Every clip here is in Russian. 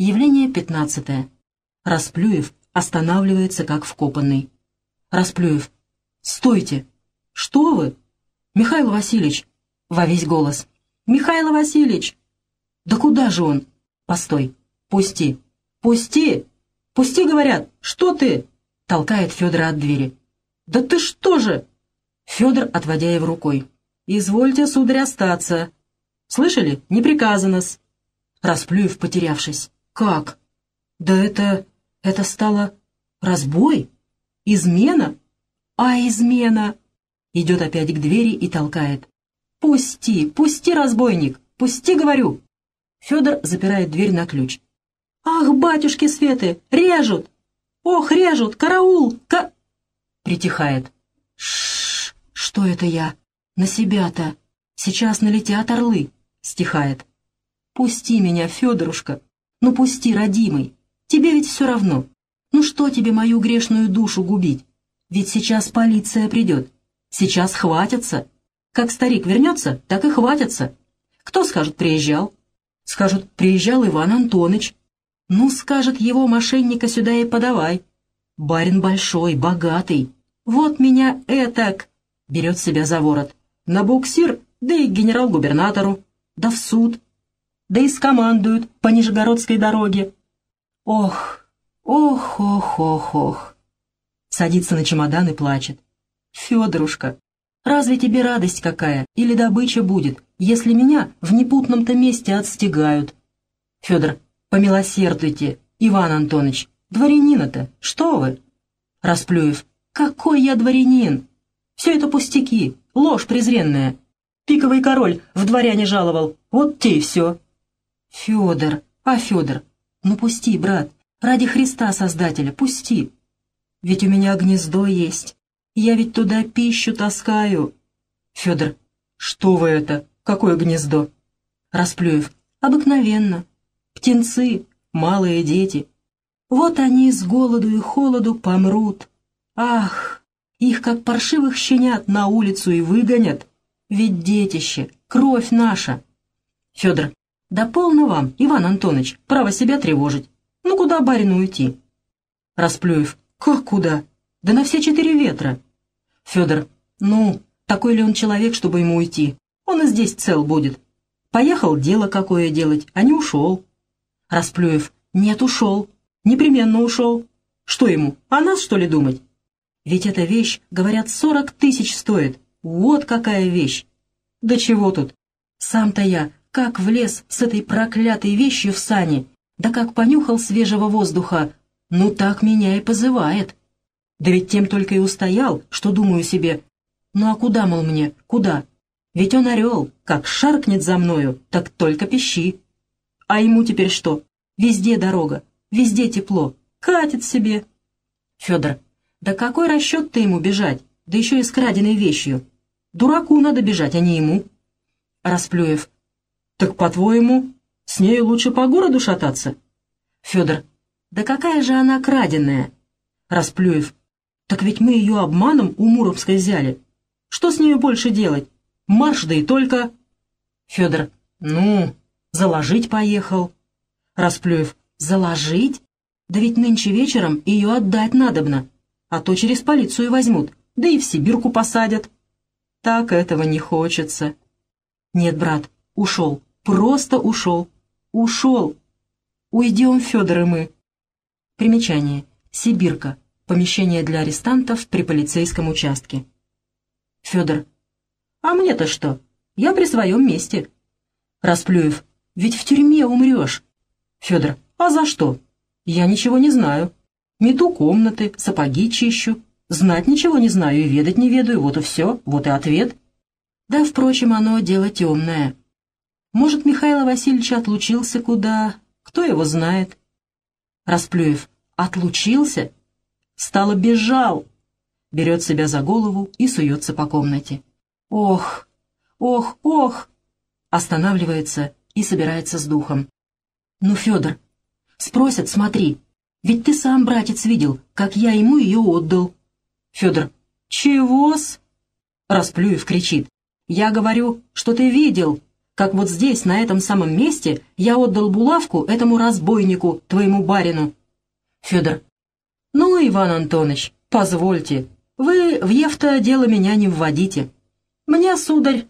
Явление пятнадцатое. Расплюев останавливается, как вкопанный. Расплюев. «Стойте! Что вы? Михаил Васильевич!» Во весь голос. «Михаил Васильевич!» «Да куда же он?» «Постой! Пусти! Пусти! Пусти, говорят! Что ты?» Толкает Федора от двери. «Да ты что же?» Федор, отводя его рукой. «Извольте, сударь, остаться. Слышали? Не приказано-с». Расплюев, потерявшись. «Как? Да это... это стало... разбой? Измена? А измена?» Идет опять к двери и толкает. «Пусти, пусти, разбойник! Пусти, говорю!» Федор запирает дверь на ключ. «Ах, батюшки Светы, режут! Ох, режут! Караул! Ка...» Притихает. Шш, что это я? На себя-то. Сейчас налетят орлы. Стихает. Пусти меня, Федорушка. Ну пусти, родимый. Тебе ведь все равно. Ну что тебе мою грешную душу губить? Ведь сейчас полиция придет. Сейчас хватятся. Как старик вернется, так и хватятся. Кто скажет, приезжал? Скажут, приезжал Иван Антонович. Ну, скажет, его мошенника сюда и подавай. Барин большой, богатый. Вот меня этак. Берет себя за ворот. На буксир, да и генерал-губернатору. Да в суд. Да и скомандуют по Нижегородской дороге. Ох, ох, ох, ох, ох. Садится на чемодан и плачет. Федорушка, разве тебе радость какая или добыча будет, если меня в непутном-то месте отстегают? Федор, помилосердуйте, Иван Антонович, дворянина-то, что вы? Расплюев, какой я дворянин? Все это пустяки, ложь презренная. Пиковый король в дворяне жаловал, вот те и все. Федор, а Федор, ну пусти, брат, ради Христа Создателя, пусти. Ведь у меня гнездо есть, я ведь туда пищу таскаю. Федор, что вы это, какое гнездо? Расплюев, обыкновенно. Птенцы, малые дети. Вот они с голоду и холоду помрут. Ах, их как паршивых щенят на улицу и выгонят. Ведь детище, кровь наша. Федор, да полно вам, Иван Антонович, право себя тревожить. Ну куда барину уйти? Расплюев, как куда? Да на все четыре ветра. Федор, ну, такой ли он человек, чтобы ему уйти? Он и здесь цел будет. Поехал дело какое делать, а не ушел. Расплюев, нет, ушел. Непременно ушел. Что ему, о нас, что ли, думать? Ведь эта вещь, говорят, сорок тысяч стоит. Вот какая вещь. Да чего тут? Сам-то я, как влез с этой проклятой вещью в сани, да как понюхал свежего воздуха, ну так меня и позывает. Да ведь тем только и устоял, что думаю себе, ну а куда, мол, мне, куда? Ведь он орел, как шаркнет за мною, так только пищи. А ему теперь что? Везде дорога, везде тепло, катит себе. Федор, да какой расчет-то ему бежать, да еще и с краденой вещью? Дураку надо бежать, а не ему. Расплюев, так по-твоему, с нею лучше по городу шататься? Федор, да какая же она краденая? Расплюев, так ведь мы ее обманом у Муромской взяли. Что с нею больше делать? Марш, да и только... Федор. Ну, заложить поехал. Расплюев. Заложить? Да ведь нынче вечером ее отдать надобно, а то через полицию возьмут, да и в Сибирку посадят. Так этого не хочется. Нет, брат, ушел, просто ушел. Ушел. Уйдем, Федор и мы. Примечание. Сибирка. Помещение для арестантов при полицейском участке. Федор. А мне-то что? Я при своем месте. Расплюев. Ведь в тюрьме умрешь. Федор. А за что? Я ничего не знаю. Мету комнаты, сапоги чищу. Знать ничего не знаю и ведать не ведаю, вот и все, вот и ответ. Да, впрочем, оно дело темное. Может, Михаил Васильевич отлучился куда, кто его знает. Расплюев. Отлучился? Стало бежал. Берет себя за голову и суется по комнате. Ох, ох, ох! Останавливается и собирается с духом. Ну, Федор, спросят, смотри, ведь ты сам, братец, видел, как я ему ее отдал. Федор, чего-с? Расплюев кричит. Я говорю, что ты видел, как вот здесь, на этом самом месте, я отдал булавку этому разбойнику, твоему барину. Федор. Ну, Иван Антонович, позвольте, вы в Евто дело меня не вводите. Мне, сударь,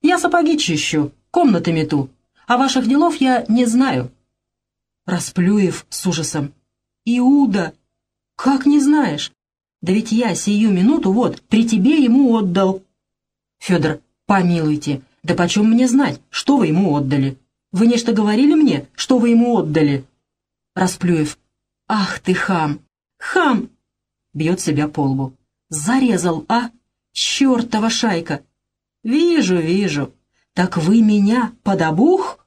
я сапоги чищу, комнаты мету, а ваших делов я не знаю. Расплюев с ужасом. Иуда! Как не знаешь? Да ведь я сию минуту вот при тебе ему отдал. Федор, помилуйте, да почем мне знать, что вы ему отдали? Вы нечто говорили мне, что вы ему отдали? Расплюев. Ах ты хам! Хам! Бьет себя по лбу. Зарезал, а? Чертова шайка! Вижу, вижу. Так вы меня под обух?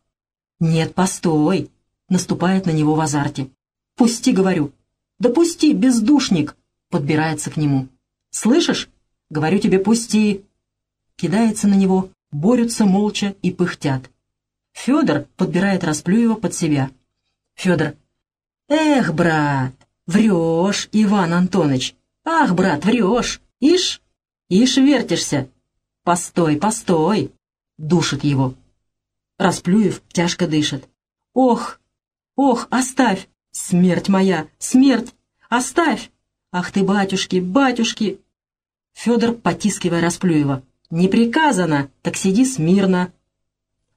Нет, постой. Наступает на него в азарте. Пусти, говорю. Да пусти, бездушник. Подбирается к нему. Слышишь? Говорю тебе, пусти. Кидается на него, борются молча и пыхтят. Федор подбирает Расплюева под себя. Федор. Эх, брат, врешь, Иван Антонович. Ах, брат, врешь. Ишь, ишь вертишься. Постой, постой. Душит его. Расплюев тяжко дышит. Ох, ох, оставь. Смерть моя, смерть, оставь. Ах ты, батюшки, батюшки. Федор, потискивая Расплюева. «Не приказано, так сиди смирно».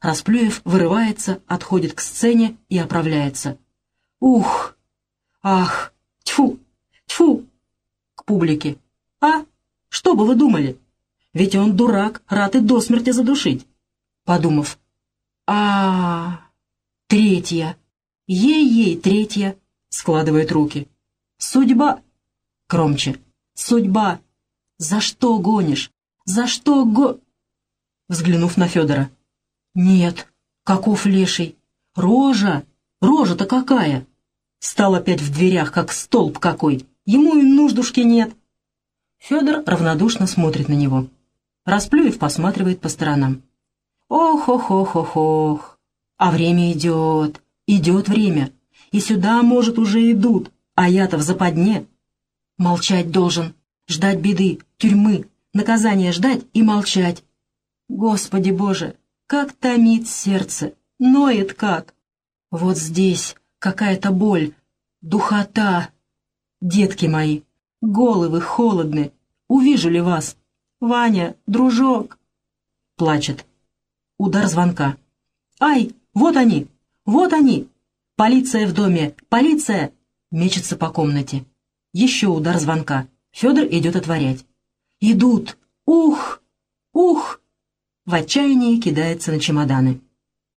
Расплюев вырывается, отходит к сцене и оправляется. «Ух! Ах! Тьфу! Тьфу!» К публике. «А? Что бы вы думали? Ведь он дурак, рад и до смерти задушить». Подумав. а, Третья! Ей-ей, третья!» Складывает руки. «Судьба!» Громче. «Судьба! За что гонишь? За что го...» Взглянув на Федора. «Нет, каков леший? Рожа! Рожа-то какая!» Стал опять в дверях, как столб какой. Ему и нуждушки нет. Федор равнодушно смотрит на него. Расплюев посматривает по сторонам. «Ох-ох-ох-ох-ох! А время идет, идет время, и сюда, может, уже идут, а я-то в западне. Молчать должен, ждать беды, тюрьмы, наказание ждать и молчать. Господи Боже, как томит сердце, ноет как. Вот здесь какая-то боль, духота. Детки мои, головы холодны, увижу ли вас? Ваня, дружок. Плачет. Удар звонка. Ай, вот они, вот они. Полиция в доме, полиция! Мечется по комнате. Еще удар звонка. Федор идет отворять. Идут! Ух! Ух!» В отчаянии кидается на чемоданы.